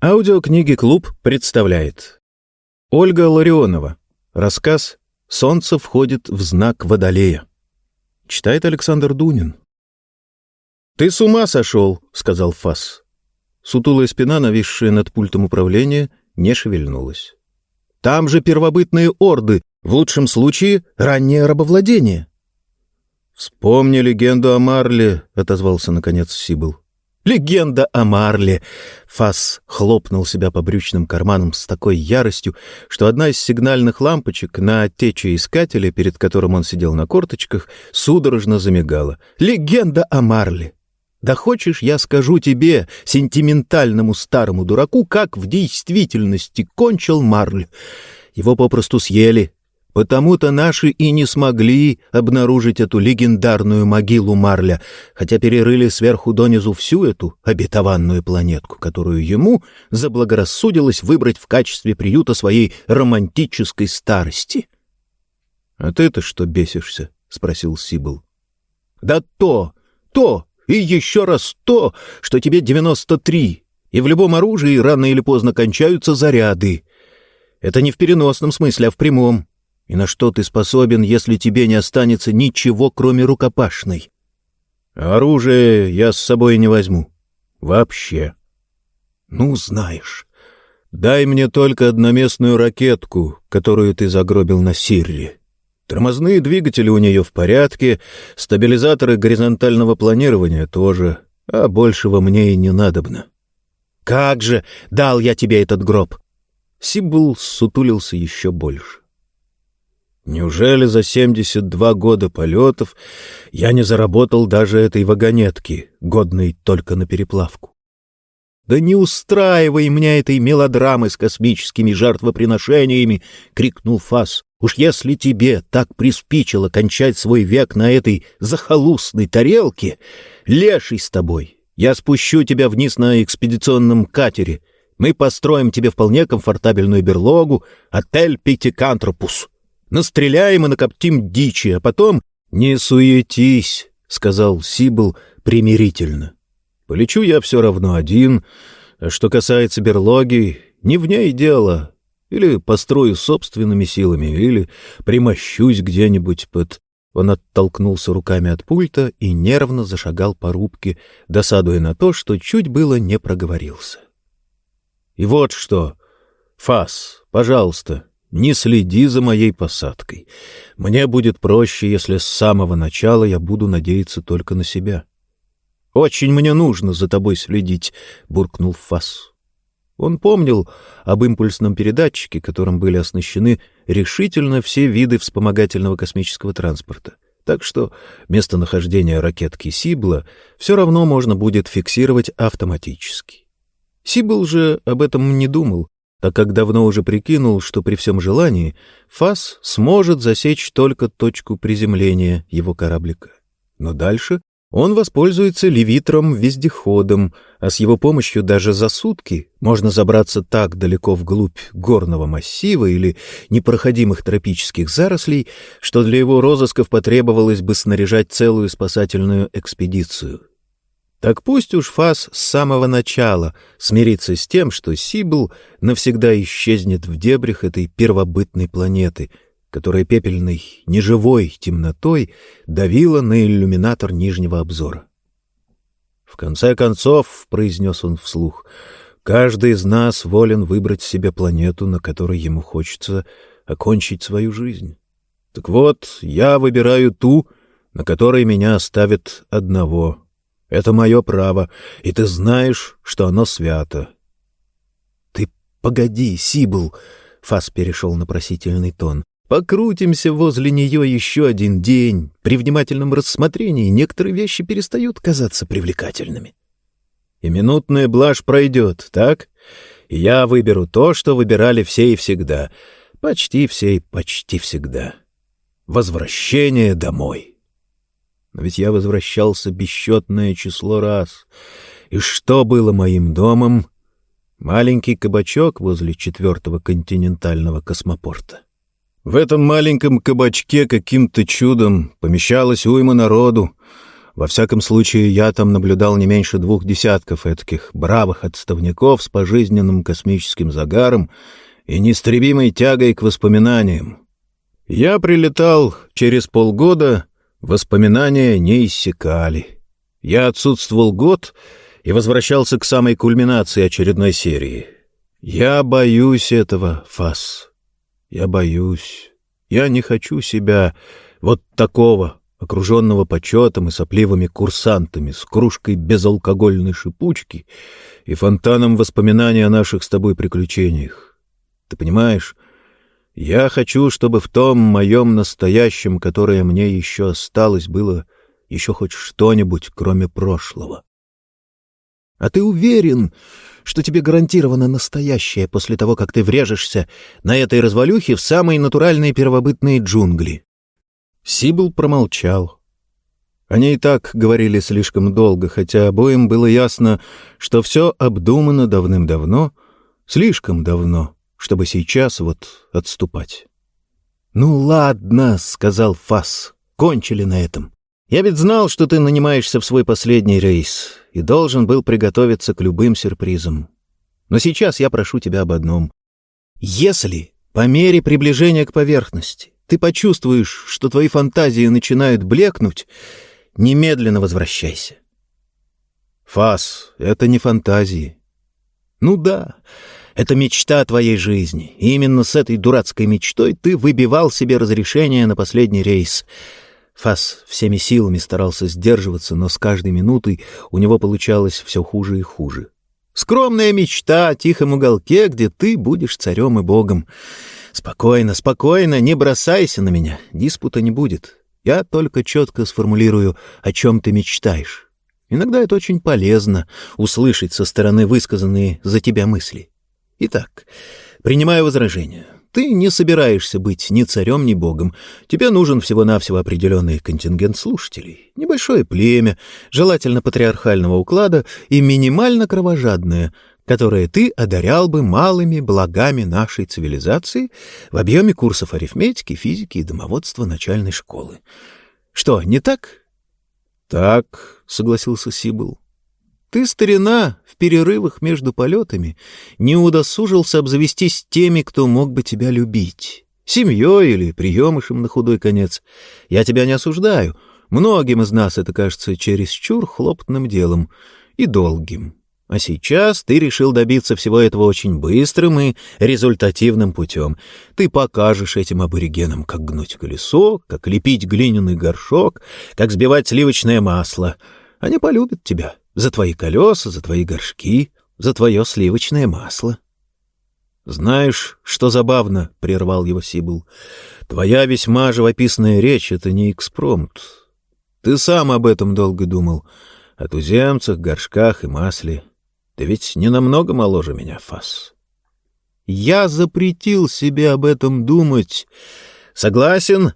Аудиокниги «Клуб» представляет Ольга Ларионова. Рассказ «Солнце входит в знак Водолея». Читает Александр Дунин. «Ты с ума сошел!» — сказал Фас. Сутулая спина, нависшая над пультом управления, не шевельнулась. «Там же первобытные орды, в лучшем случае раннее рабовладение». «Вспомни легенду о Марле», — отозвался наконец Сибл. Легенда о Марле. Фас хлопнул себя по брючным карманам с такой яростью, что одна из сигнальных лампочек на течеискателе, перед которым он сидел на корточках, судорожно замигала. Легенда о Марле. Да хочешь, я скажу тебе, сентиментальному старому дураку, как в действительности кончил Марль. Его попросту съели, Потому-то наши и не смогли обнаружить эту легендарную могилу Марля, хотя перерыли сверху донизу всю эту обетованную планетку, которую ему заблагорассудилось выбрать в качестве приюта своей романтической старости. — А ты-то что бесишься? — спросил Сибл. — Да то, то и еще раз то, что тебе девяносто три, и в любом оружии рано или поздно кончаются заряды. Это не в переносном смысле, а в прямом. И на что ты способен, если тебе не останется ничего, кроме рукопашной? Оружие я с собой не возьму. Вообще. Ну, знаешь. Дай мне только одноместную ракетку, которую ты загробил на Сирре. Тормозные двигатели у нее в порядке, стабилизаторы горизонтального планирования тоже, а большего мне и не надобно. Как же дал я тебе этот гроб? Сибул сутулился еще больше. Неужели за 72 года полетов я не заработал даже этой вагонетки, годной только на переплавку? «Да не устраивай меня этой мелодрамы с космическими жертвоприношениями!» — крикнул Фас. «Уж если тебе так приспичило кончать свой век на этой захолустной тарелке, леший с тобой! Я спущу тебя вниз на экспедиционном катере. Мы построим тебе вполне комфортабельную берлогу, отель Пятикантропус». Настреляем и накоптим дичи, а потом... — Не суетись, — сказал Сибл примирительно. — Полечу я все равно один. А что касается берлоги, не в ней дело. Или построю собственными силами, или примощусь где-нибудь под... Он оттолкнулся руками от пульта и нервно зашагал по рубке, досадуя на то, что чуть было не проговорился. — И вот что, Фас, пожалуйста, не следи за моей посадкой. Мне будет проще, если с самого начала я буду надеяться только на себя. — Очень мне нужно за тобой следить, — буркнул Фас. Он помнил об импульсном передатчике, которым были оснащены решительно все виды вспомогательного космического транспорта. Так что местонахождение ракетки Сибла все равно можно будет фиксировать автоматически. Сибл же об этом не думал, так как давно уже прикинул, что при всем желании ФАС сможет засечь только точку приземления его кораблика. Но дальше он воспользуется левитром-вездеходом, а с его помощью даже за сутки можно забраться так далеко вглубь горного массива или непроходимых тропических зарослей, что для его розысков потребовалось бы снаряжать целую спасательную экспедицию. Так пусть уж Фас с самого начала смирится с тем, что Сибл навсегда исчезнет в дебрях этой первобытной планеты, которая пепельной, неживой темнотой давила на иллюминатор нижнего обзора. «В конце концов», — произнес он вслух, — «каждый из нас волен выбрать себе планету, на которой ему хочется окончить свою жизнь. Так вот, я выбираю ту, на которой меня оставят одного» Это мое право, и ты знаешь, что оно свято. — Ты погоди, Сибл, — Фас перешел на просительный тон. — Покрутимся возле нее еще один день. При внимательном рассмотрении некоторые вещи перестают казаться привлекательными. И минутная блажь пройдет, так? И я выберу то, что выбирали все и всегда. Почти все и почти всегда. Возвращение домой. Но ведь я возвращался бесчетное число раз. И что было моим домом? Маленький кабачок возле четвертого континентального космопорта. В этом маленьком кабачке каким-то чудом помещалась уйма народу. Во всяком случае, я там наблюдал не меньше двух десятков этих бравых отставников с пожизненным космическим загаром и неистребимой тягой к воспоминаниям. Я прилетал через полгода, воспоминания не иссякали. Я отсутствовал год и возвращался к самой кульминации очередной серии. Я боюсь этого, Фас. Я боюсь. Я не хочу себя вот такого, окруженного почетом и сопливыми курсантами, с кружкой безалкогольной шипучки и фонтаном воспоминаний о наших с тобой приключениях. Ты понимаешь, я хочу, чтобы в том моем настоящем, которое мне еще осталось, было еще хоть что-нибудь, кроме прошлого. А ты уверен, что тебе гарантировано настоящее после того, как ты врежешься на этой развалюхе в самые натуральные первобытные джунгли? Сибл промолчал. Они и так говорили слишком долго, хотя обоим было ясно, что все обдумано давным-давно, слишком давно чтобы сейчас вот отступать. «Ну ладно», — сказал Фас, — «кончили на этом. Я ведь знал, что ты нанимаешься в свой последний рейс и должен был приготовиться к любым сюрпризам. Но сейчас я прошу тебя об одном. Если по мере приближения к поверхности ты почувствуешь, что твои фантазии начинают блекнуть, немедленно возвращайся. Фас — это не фантазии. Ну да, это мечта твоей жизни. И именно с этой дурацкой мечтой ты выбивал себе разрешение на последний рейс. Фас всеми силами старался сдерживаться, но с каждой минутой у него получалось все хуже и хуже. Скромная мечта о тихом уголке, где ты будешь царем и богом. Спокойно, спокойно, не бросайся на меня, диспута не будет. Я только четко сформулирую, о чем ты мечтаешь. Иногда это очень полезно — услышать со стороны высказанные за тебя мысли. Итак, принимаю возражение. Ты не собираешься быть ни царем, ни богом. Тебе нужен всего-навсего определенный контингент слушателей. Небольшое племя, желательно патриархального уклада и минимально кровожадное, которое ты одарял бы малыми благами нашей цивилизации в объеме курсов арифметики, физики и домоводства начальной школы. Что, не так? — Так, — согласился Сибл. Ты, старина, в перерывах между полетами не удосужился обзавестись теми, кто мог бы тебя любить. Семьей или приемышем на худой конец. Я тебя не осуждаю. Многим из нас это кажется чересчур хлопотным делом и долгим. А сейчас ты решил добиться всего этого очень быстрым и результативным путем. Ты покажешь этим аборигенам, как гнуть колесо, как лепить глиняный горшок, как сбивать сливочное масло. Они полюбят тебя за твои колеса, за твои горшки, за твое сливочное масло. «Знаешь, что забавно?» — прервал его Сибл. «Твоя весьма живописная речь — это не экспромт. Ты сам об этом долго думал. О туземцах, горшках и масле. Ты ведь не намного моложе меня, Фас». «Я запретил себе об этом думать. Согласен,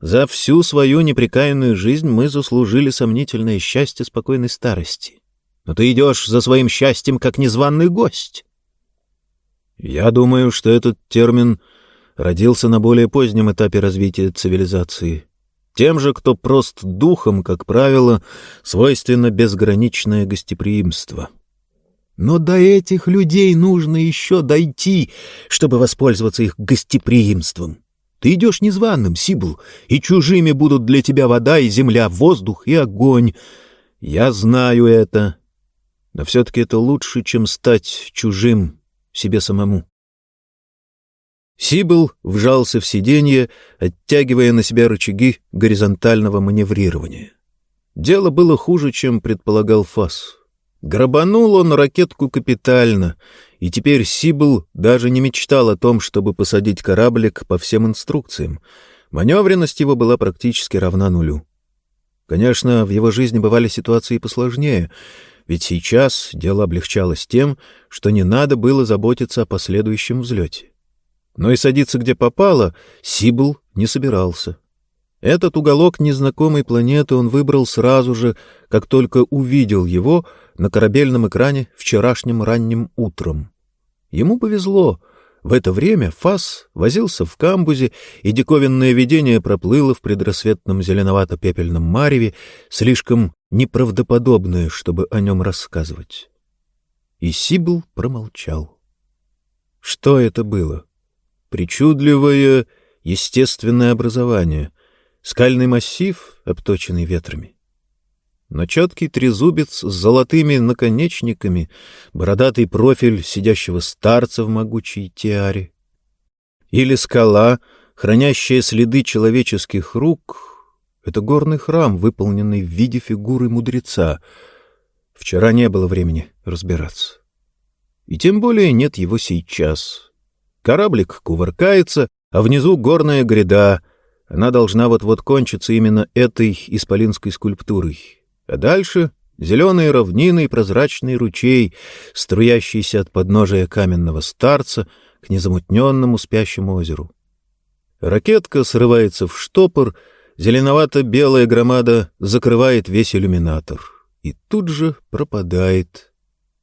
за всю свою непрекаянную жизнь мы заслужили сомнительное счастье спокойной старости но ты идешь за своим счастьем как незваный гость. Я думаю, что этот термин родился на более позднем этапе развития цивилизации. Тем же, кто прост духом, как правило, свойственно безграничное гостеприимство. Но до этих людей нужно еще дойти, чтобы воспользоваться их гостеприимством. Ты идешь незваным, Сибл, и чужими будут для тебя вода и земля, воздух и огонь. Я знаю это, но все-таки это лучше, чем стать чужим себе самому. Сибл вжался в сиденье, оттягивая на себя рычаги горизонтального маневрирования. Дело было хуже, чем предполагал Фас. Грабанул он ракетку капитально, и теперь Сибл даже не мечтал о том, чтобы посадить кораблик по всем инструкциям. Маневренность его была практически равна нулю. Конечно, в его жизни бывали ситуации посложнее — ведь сейчас дело облегчалось тем, что не надо было заботиться о последующем взлете. Но и садиться где попало Сибл не собирался. Этот уголок незнакомой планеты он выбрал сразу же, как только увидел его на корабельном экране вчерашним ранним утром. Ему повезло. В это время Фас возился в камбузе, и диковинное видение проплыло в предрассветном зеленовато-пепельном мареве, слишком неправдоподобное, чтобы о нем рассказывать. И Сибл промолчал. Что это было? Причудливое естественное образование, скальный массив, обточенный ветрами но четкий трезубец с золотыми наконечниками, бородатый профиль сидящего старца в могучей тиаре. Или скала, хранящая следы человеческих рук — это горный храм, выполненный в виде фигуры мудреца. Вчера не было времени разбираться. И тем более нет его сейчас. Кораблик кувыркается, а внизу горная гряда. Она должна вот-вот кончиться именно этой исполинской скульптурой. А дальше зеленые равнины и прозрачный ручей, струящийся от подножия каменного старца к незамутненному спящему озеру. Ракетка срывается в штопор, зеленовато-белая громада закрывает весь иллюминатор и тут же пропадает.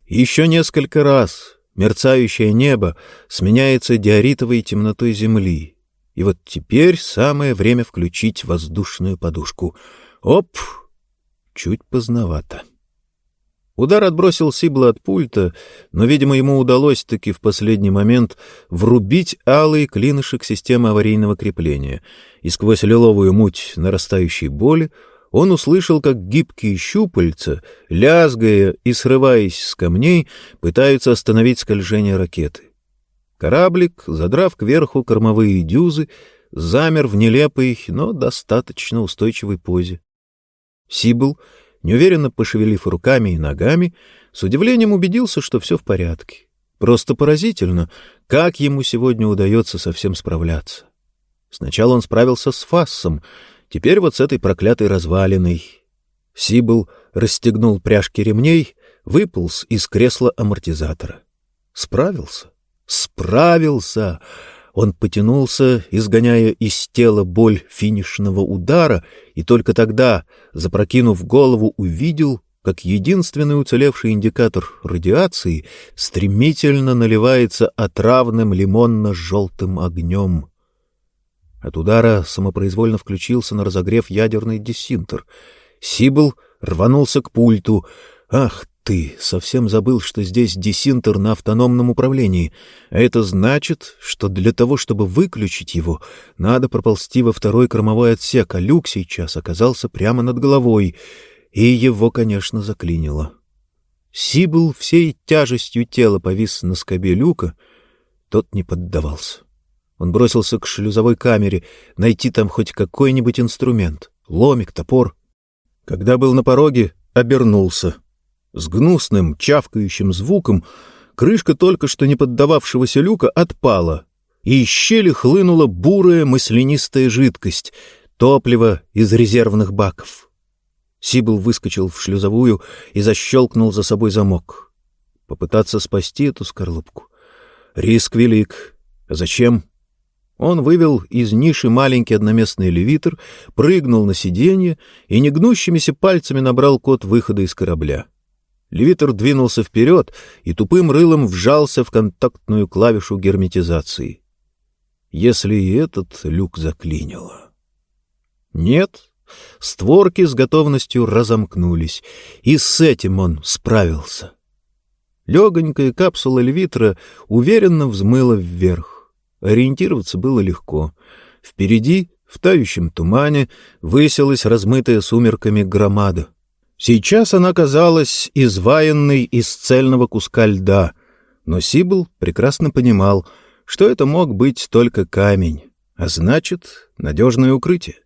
Еще несколько раз мерцающее небо сменяется диоритовой темнотой земли. И вот теперь самое время включить воздушную подушку. Оп! Чуть поздновато. Удар отбросил Сибла от пульта, но, видимо, ему удалось таки в последний момент врубить алый клинышек системы аварийного крепления, и сквозь лиловую муть нарастающей боли он услышал, как гибкие щупальца, лязгая и срываясь с камней, пытаются остановить скольжение ракеты. Кораблик, задрав кверху кормовые дюзы, замер в нелепой, но достаточно устойчивой позе. Сибл, неуверенно пошевелив руками и ногами, с удивлением убедился, что все в порядке. Просто поразительно, как ему сегодня удается совсем справляться. Сначала он справился с фассом, теперь вот с этой проклятой развалиной. Сибл расстегнул пряжки ремней, выполз из кресла амортизатора. Справился. Справился! Он потянулся, изгоняя из тела боль финишного удара, и только тогда, запрокинув голову, увидел, как единственный уцелевший индикатор радиации стремительно наливается отравным лимонно-желтым огнем. От удара самопроизвольно включился на разогрев ядерный десинтер. Сибл рванулся к пульту. «Ах ты совсем забыл, что здесь десинтер на автономном управлении, это значит, что для того, чтобы выключить его, надо проползти во второй кормовой отсек, а люк сейчас оказался прямо над головой, и его, конечно, заклинило. Сибл всей тяжестью тела повис на скобе люка, тот не поддавался. Он бросился к шлюзовой камере, найти там хоть какой-нибудь инструмент, ломик, топор. Когда был на пороге, обернулся — с гнусным, чавкающим звуком крышка только что не поддававшегося люка отпала, и из щели хлынула бурая маслянистая жидкость, топливо из резервных баков. Сибл выскочил в шлюзовую и защелкнул за собой замок. Попытаться спасти эту скорлупку. Риск велик. А зачем? Он вывел из ниши маленький одноместный левитр, прыгнул на сиденье и негнущимися пальцами набрал код выхода из корабля. Левитер двинулся вперед и тупым рылом вжался в контактную клавишу герметизации. Если и этот люк заклинило. Нет, створки с готовностью разомкнулись, и с этим он справился. Легонькая капсула левитра уверенно взмыла вверх. Ориентироваться было легко. Впереди, в тающем тумане, высилась размытая сумерками громада — Сейчас она казалась изваянной из цельного куска льда, но Сибл прекрасно понимал, что это мог быть только камень, а значит, надежное укрытие.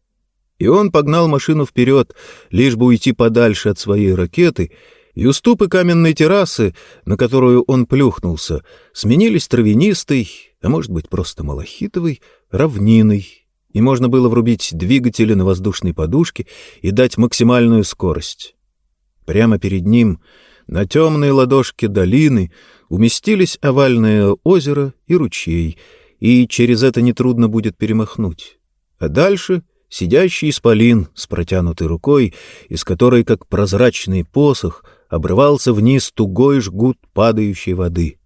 И он погнал машину вперед, лишь бы уйти подальше от своей ракеты, и уступы каменной террасы, на которую он плюхнулся, сменились травянистой, а может быть просто малахитовой, равниной, и можно было врубить двигатели на воздушной подушке и дать максимальную скорость. Прямо перед ним, на темной ладошке долины, уместились овальное озеро и ручей, и через это нетрудно будет перемахнуть. А дальше — сидящий исполин с протянутой рукой, из которой, как прозрачный посох, обрывался вниз тугой жгут падающей воды.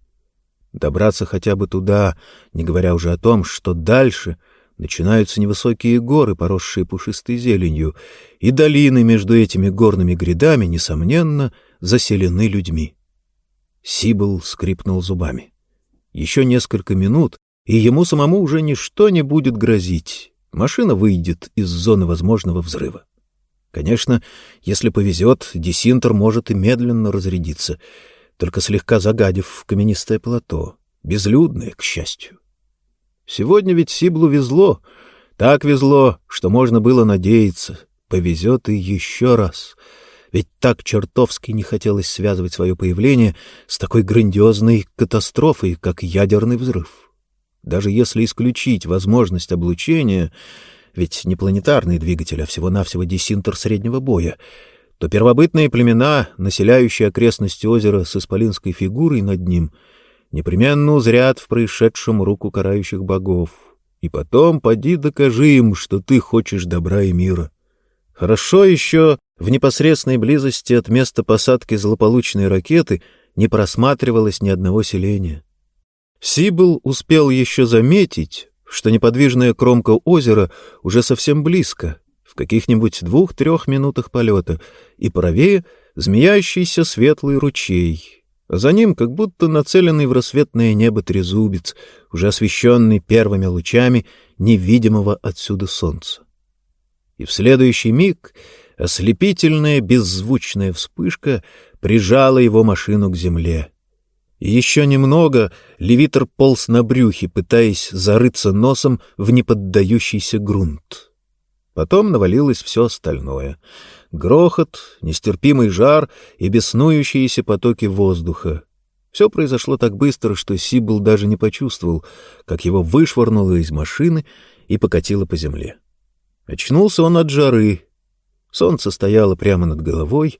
Добраться хотя бы туда, не говоря уже о том, что дальше начинаются невысокие горы, поросшие пушистой зеленью, и долины между этими горными грядами, несомненно, заселены людьми. Сибл скрипнул зубами. Еще несколько минут, и ему самому уже ничто не будет грозить. Машина выйдет из зоны возможного взрыва. Конечно, если повезет, десинтер может и медленно разрядиться, только слегка загадив каменистое плато, безлюдное, к счастью. Сегодня ведь Сиблу везло, так везло, что можно было надеяться, повезет и еще раз. Ведь так чертовски не хотелось связывать свое появление с такой грандиозной катастрофой, как ядерный взрыв. Даже если исключить возможность облучения, ведь не планетарный двигатель, а всего-навсего десинтер среднего боя, то первобытные племена, населяющие окрестности озера с исполинской фигурой над ним, непременно узрят в происшедшем руку карающих богов. И потом поди докажи им, что ты хочешь добра и мира. Хорошо еще в непосредственной близости от места посадки злополучной ракеты не просматривалось ни одного селения. Сибл успел еще заметить, что неподвижная кромка озера уже совсем близко, в каких-нибудь двух-трех минутах полета, и правее змеящийся светлый ручей. За ним как будто нацеленный в рассветное небо трезубец, уже освещенный первыми лучами невидимого отсюда солнца. И в следующий миг ослепительная беззвучная вспышка прижала его машину к земле. И еще немного левитер полз на брюхе, пытаясь зарыться носом в неподдающийся грунт. Потом навалилось все остальное. Грохот, нестерпимый жар и беснующиеся потоки воздуха. Все произошло так быстро, что Сибл даже не почувствовал, как его вышвырнуло из машины и покатило по земле. Очнулся он от жары. Солнце стояло прямо над головой,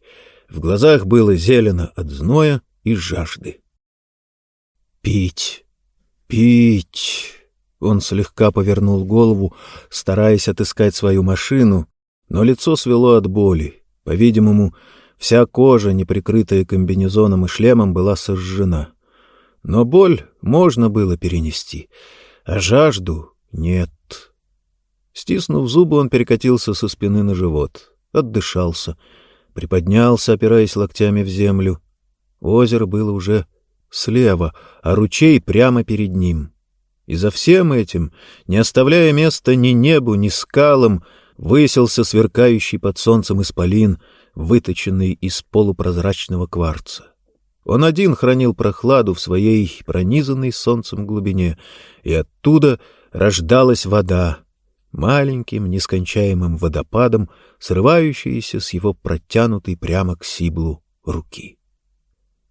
в глазах было зелено от зноя и жажды. Пить, пить. Он слегка повернул голову, стараясь отыскать свою машину, но лицо свело от боли. По-видимому, вся кожа, не прикрытая комбинезоном и шлемом, была сожжена. Но боль можно было перенести, а жажду — нет. Стиснув зубы, он перекатился со спины на живот, отдышался, приподнялся, опираясь локтями в землю. Озеро было уже слева, а ручей прямо перед ним. И за всем этим, не оставляя места ни небу, ни скалам, выселся сверкающий под солнцем исполин, выточенный из полупрозрачного кварца. Он один хранил прохладу в своей пронизанной солнцем глубине, и оттуда рождалась вода, маленьким нескончаемым водопадом, срывающаяся с его протянутой прямо к Сиблу руки.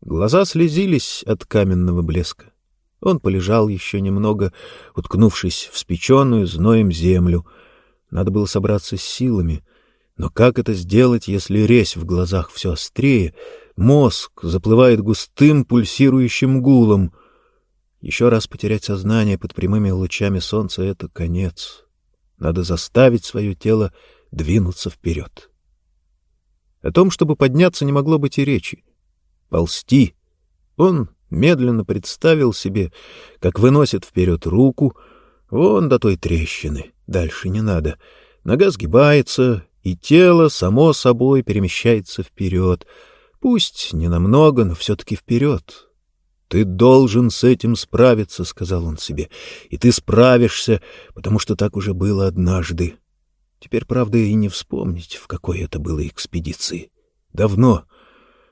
Глаза слезились от каменного блеска. Он полежал еще немного, уткнувшись в спеченную зноем землю. Надо было собраться с силами. Но как это сделать, если резь в глазах все острее, мозг заплывает густым пульсирующим гулом? Еще раз потерять сознание под прямыми лучами солнца — это конец. Надо заставить свое тело двинуться вперед. О том, чтобы подняться, не могло быть и речи ползти. Он медленно представил себе, как выносит вперед руку, вон до той трещины, дальше не надо. Нога сгибается, и тело само собой перемещается вперед. Пусть не намного, но все-таки вперед. «Ты должен с этим справиться», — сказал он себе. «И ты справишься, потому что так уже было однажды. Теперь, правда, и не вспомнить, в какой это было экспедиции. Давно,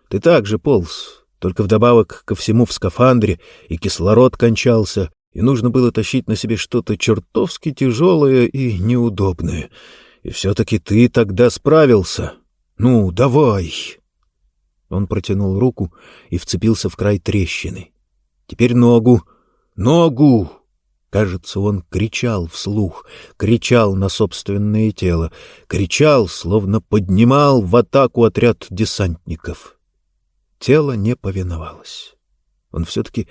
ты также полз, только вдобавок ко всему в скафандре, и кислород кончался, и нужно было тащить на себе что-то чертовски тяжелое и неудобное. И все-таки ты тогда справился. Ну, давай!» Он протянул руку и вцепился в край трещины. «Теперь ногу! Ногу!» Кажется, он кричал вслух, кричал на собственное тело, кричал, словно поднимал в атаку отряд десантников. Тело не повиновалось. Он все-таки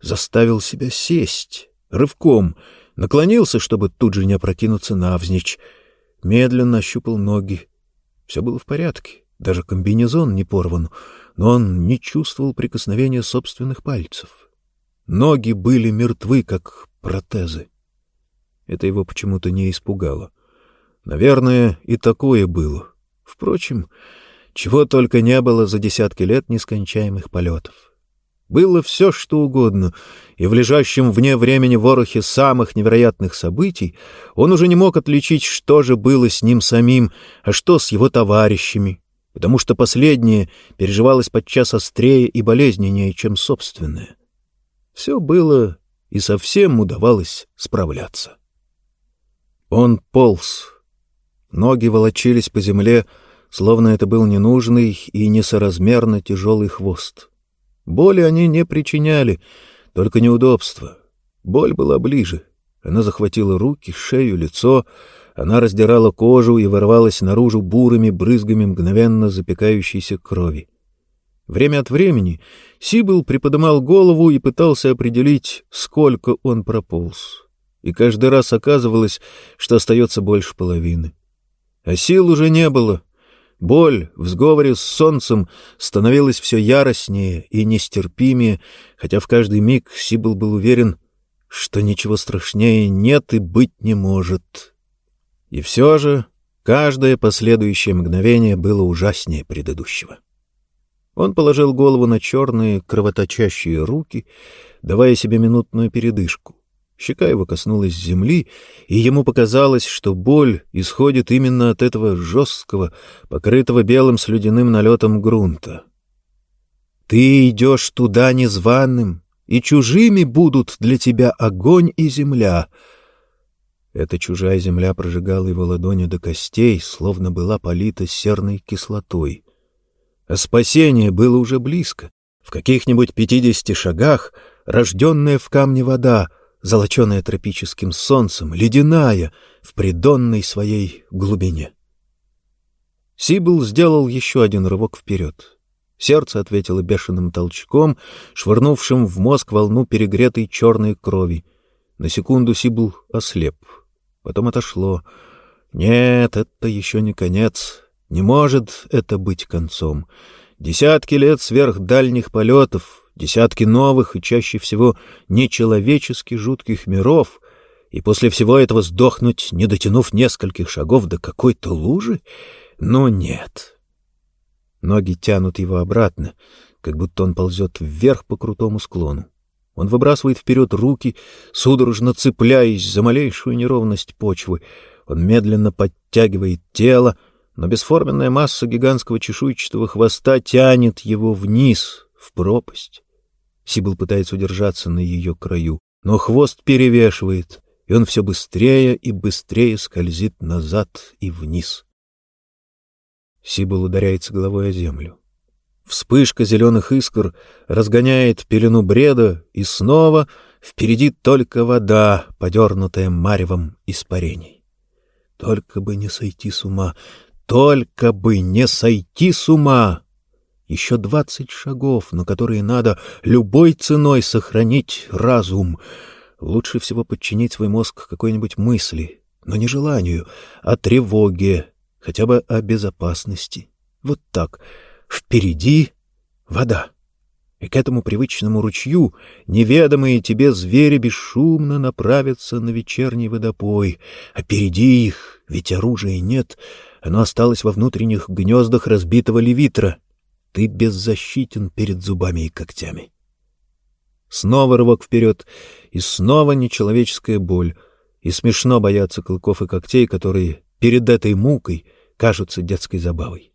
заставил себя сесть, рывком, наклонился, чтобы тут же не опрокинуться навзничь, медленно ощупал ноги. Все было в порядке, даже комбинезон не порван, но он не чувствовал прикосновения собственных пальцев. Ноги были мертвы, как протезы. Это его почему-то не испугало. Наверное, и такое было. Впрочем, чего только не было за десятки лет нескончаемых полетов. Было все, что угодно, и в лежащем вне времени ворохе самых невероятных событий он уже не мог отличить, что же было с ним самим, а что с его товарищами, потому что последнее переживалось подчас острее и болезненнее, чем собственное. Все было и совсем удавалось справляться. Он полз. Ноги волочились по земле, словно это был ненужный и несоразмерно тяжелый хвост. Боли они не причиняли, только неудобства. Боль была ближе. Она захватила руки, шею, лицо. Она раздирала кожу и ворвалась наружу бурыми брызгами мгновенно запекающейся крови. Время от времени Сибл приподымал голову и пытался определить, сколько он прополз. И каждый раз оказывалось, что остается больше половины. А сил уже не было — Боль в сговоре с солнцем становилась все яростнее и нестерпимее, хотя в каждый миг Сибл был уверен, что ничего страшнее нет и быть не может. И все же каждое последующее мгновение было ужаснее предыдущего. Он положил голову на черные кровоточащие руки, давая себе минутную передышку. Щека его коснулась земли, и ему показалось, что боль исходит именно от этого жесткого, покрытого белым слюдяным налетом грунта. «Ты идешь туда незваным, и чужими будут для тебя огонь и земля». Эта чужая земля прожигала его ладони до костей, словно была полита серной кислотой. А спасение было уже близко. В каких-нибудь пятидесяти шагах рожденная в камне вода — золоченая тропическим солнцем, ледяная в придонной своей глубине. Сибл сделал еще один рывок вперед. Сердце ответило бешеным толчком, швырнувшим в мозг волну перегретой черной крови. На секунду Сибл ослеп. Потом отошло. Нет, это еще не конец. Не может это быть концом. Десятки лет сверхдальних полетов, десятки новых и чаще всего нечеловечески жутких миров, и после всего этого сдохнуть, не дотянув нескольких шагов до какой-то лужи? Но нет. Ноги тянут его обратно, как будто он ползет вверх по крутому склону. Он выбрасывает вперед руки, судорожно цепляясь за малейшую неровность почвы. Он медленно подтягивает тело, но бесформенная масса гигантского чешуйчатого хвоста тянет его вниз, в пропасть. Сибил пытается удержаться на ее краю, но хвост перевешивает, и он все быстрее и быстрее скользит назад и вниз. Сибил ударяется головой о землю. Вспышка зеленых искр разгоняет пелену бреда, и снова впереди только вода, подернутая маревом испарений. Только бы не сойти с ума, только бы не сойти с ума! Еще двадцать шагов, на которые надо любой ценой сохранить разум. Лучше всего подчинить свой мозг какой-нибудь мысли, но не желанию, а тревоге, хотя бы о безопасности. Вот так. Впереди вода. И к этому привычному ручью неведомые тебе звери бесшумно направятся на вечерний водопой, а впереди их, ведь оружия нет, оно осталось во внутренних гнездах разбитого левитра — ты беззащитен перед зубами и когтями. Снова рывок вперед, и снова нечеловеческая боль, и смешно бояться клыков и когтей, которые перед этой мукой кажутся детской забавой.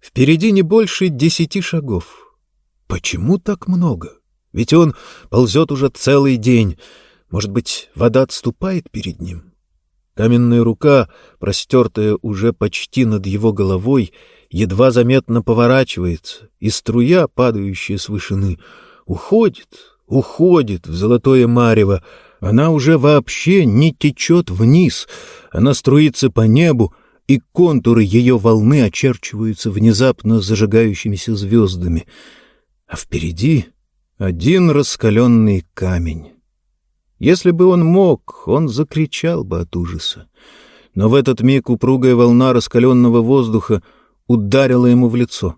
Впереди не больше десяти шагов. Почему так много? Ведь он ползет уже целый день. Может быть, вода отступает перед ним? Каменная рука, простертая уже почти над его головой, едва заметно поворачивается, и струя, падающая с вышины, уходит, уходит в золотое марево. Она уже вообще не течет вниз, она струится по небу, и контуры ее волны очерчиваются внезапно зажигающимися звездами. А впереди один раскаленный камень. Если бы он мог, он закричал бы от ужаса. Но в этот миг упругая волна раскаленного воздуха — ударила ему в лицо.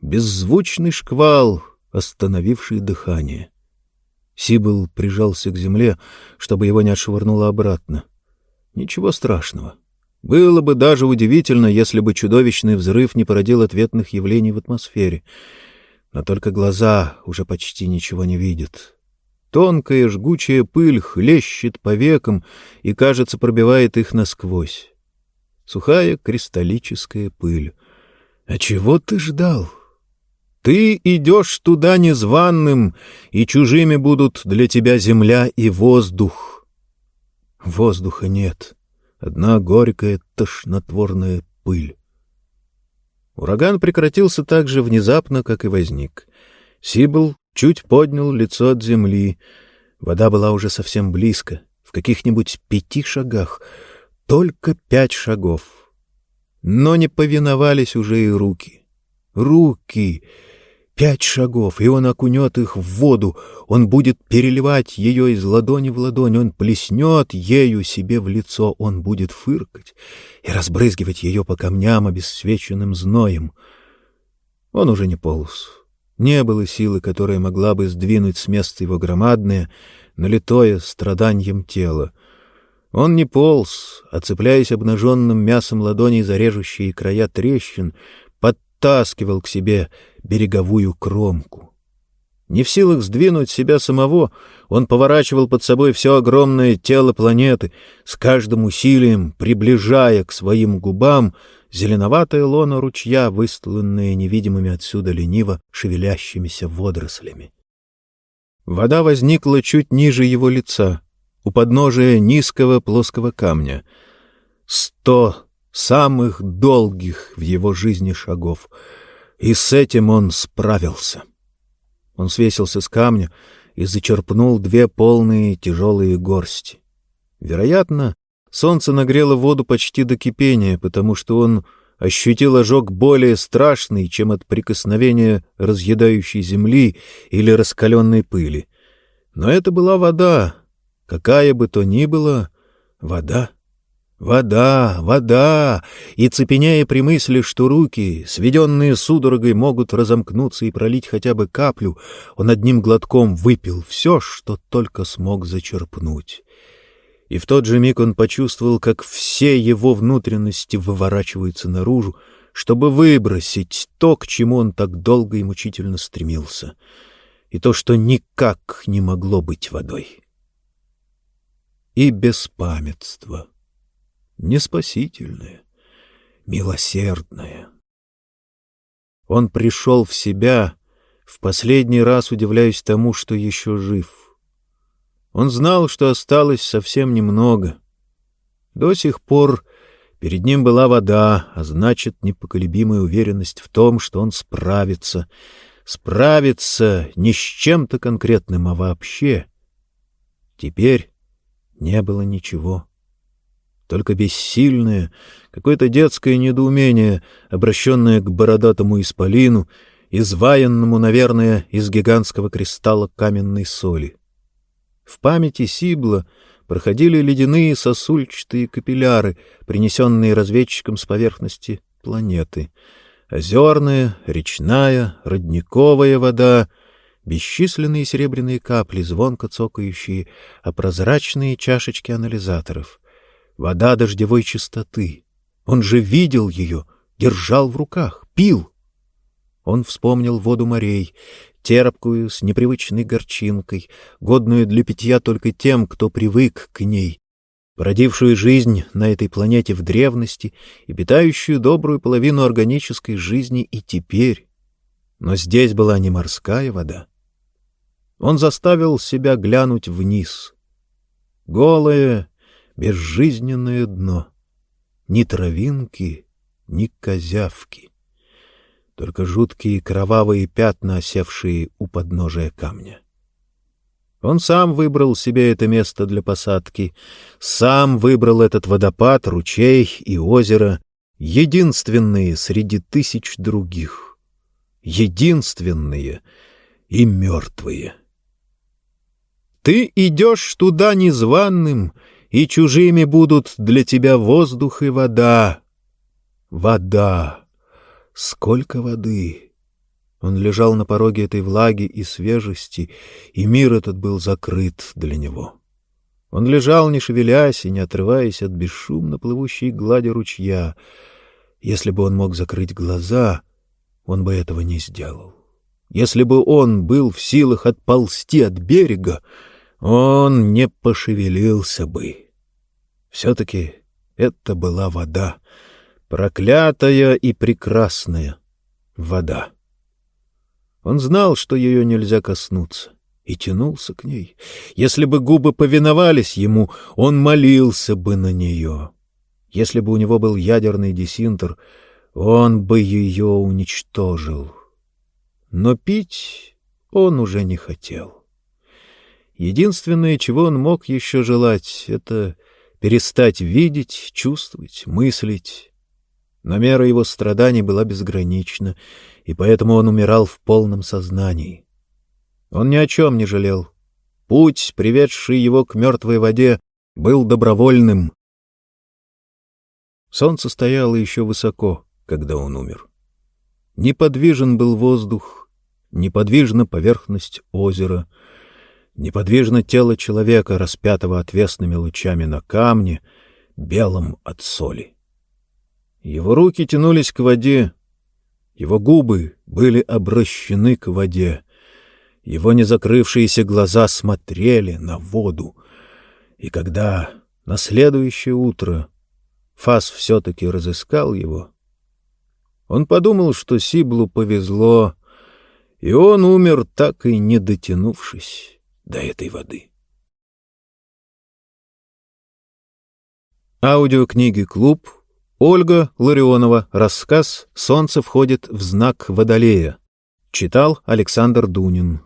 Беззвучный шквал, остановивший дыхание. Сибл прижался к земле, чтобы его не отшвырнуло обратно. Ничего страшного. Было бы даже удивительно, если бы чудовищный взрыв не породил ответных явлений в атмосфере. Но только глаза уже почти ничего не видят. Тонкая жгучая пыль хлещет по векам и, кажется, пробивает их насквозь. Сухая кристаллическая пыль. А чего ты ждал? Ты идешь туда незваным, и чужими будут для тебя земля и воздух. Воздуха нет, одна горькая тошнотворная пыль. Ураган прекратился так же внезапно, как и возник. Сибл чуть поднял лицо от земли. Вода была уже совсем близко, в каких-нибудь пяти шагах. Только пять шагов. Но не повиновались уже и руки. Руки! Пять шагов, и он окунет их в воду. Он будет переливать ее из ладони в ладонь. Он плеснет ею себе в лицо. Он будет фыркать и разбрызгивать ее по камням обесцвеченным зноем. Он уже не полз. Не было силы, которая могла бы сдвинуть с места его громадное, налитое страданием тело. Он не полз, а, цепляясь обнаженным мясом ладоней за режущие края трещин, подтаскивал к себе береговую кромку. Не в силах сдвинуть себя самого, он поворачивал под собой все огромное тело планеты, с каждым усилием приближая к своим губам зеленоватое лоно ручья, выстланное невидимыми отсюда лениво шевелящимися водорослями. Вода возникла чуть ниже его лица, у подножия низкого плоского камня. Сто самых долгих в его жизни шагов. И с этим он справился. Он свесился с камня и зачерпнул две полные тяжелые горсти. Вероятно, солнце нагрело воду почти до кипения, потому что он ощутил ожог более страшный, чем от прикосновения разъедающей земли или раскаленной пыли. Но это была вода, какая бы то ни была, вода. Вода, вода! И, цепеняя при мысли, что руки, сведенные судорогой, могут разомкнуться и пролить хотя бы каплю, он одним глотком выпил все, что только смог зачерпнуть. И в тот же миг он почувствовал, как все его внутренности выворачиваются наружу, чтобы выбросить то, к чему он так долго и мучительно стремился, и то, что никак не могло быть водой. И беспамятство не спасительное, милосердное. Он пришел в себя, в последний раз удивляясь тому, что еще жив. Он знал, что осталось совсем немного. До сих пор перед ним была вода, а значит, непоколебимая уверенность в том, что он справится. Справится не с чем-то конкретным, а вообще. Теперь не было ничего только бессильное, какое-то детское недоумение, обращенное к бородатому исполину, изваянному, наверное, из гигантского кристалла каменной соли. В памяти Сибла проходили ледяные сосульчатые капилляры, принесенные разведчиком с поверхности планеты. Озерная, речная, родниковая вода — бесчисленные серебряные капли, звонко цокающие, а прозрачные чашечки анализаторов вода дождевой чистоты. Он же видел ее, держал в руках, пил. Он вспомнил воду морей, терпкую, с непривычной горчинкой, годную для питья только тем, кто привык к ней, породившую жизнь на этой планете в древности и питающую добрую половину органической жизни и теперь. Но здесь была не морская вода. Он заставил себя глянуть вниз. Голая, безжизненное дно. Ни травинки, ни козявки. Только жуткие кровавые пятна, осевшие у подножия камня. Он сам выбрал себе это место для посадки, сам выбрал этот водопад, ручей и озеро, единственные среди тысяч других, единственные и мертвые. Ты идешь туда незваным, и чужими будут для тебя воздух и вода. Вода! Сколько воды! Он лежал на пороге этой влаги и свежести, и мир этот был закрыт для него. Он лежал, не шевелясь и не отрываясь от бесшумно плывущей глади ручья. Если бы он мог закрыть глаза, он бы этого не сделал. Если бы он был в силах отползти от берега, он не пошевелился бы. Все-таки это была вода, проклятая и прекрасная вода. Он знал, что ее нельзя коснуться, и тянулся к ней. Если бы губы повиновались ему, он молился бы на нее. Если бы у него был ядерный десинтер, он бы ее уничтожил. Но пить он уже не хотел. Единственное, чего он мог еще желать, — это перестать видеть, чувствовать, мыслить. Но мера его страданий была безгранична, и поэтому он умирал в полном сознании. Он ни о чем не жалел. Путь, приведший его к мертвой воде, был добровольным. Солнце стояло еще высоко, когда он умер. Неподвижен был воздух, неподвижна поверхность озера — неподвижно тело человека, распятого отвесными лучами на камне, белом от соли. Его руки тянулись к воде, его губы были обращены к воде, его незакрывшиеся глаза смотрели на воду. И когда на следующее утро Фас все-таки разыскал его, он подумал, что Сиблу повезло, и он умер, так и не дотянувшись до этой воды. Аудиокниги «Клуб», Ольга Ларионова, рассказ «Солнце входит в знак Водолея». Читал Александр Дунин.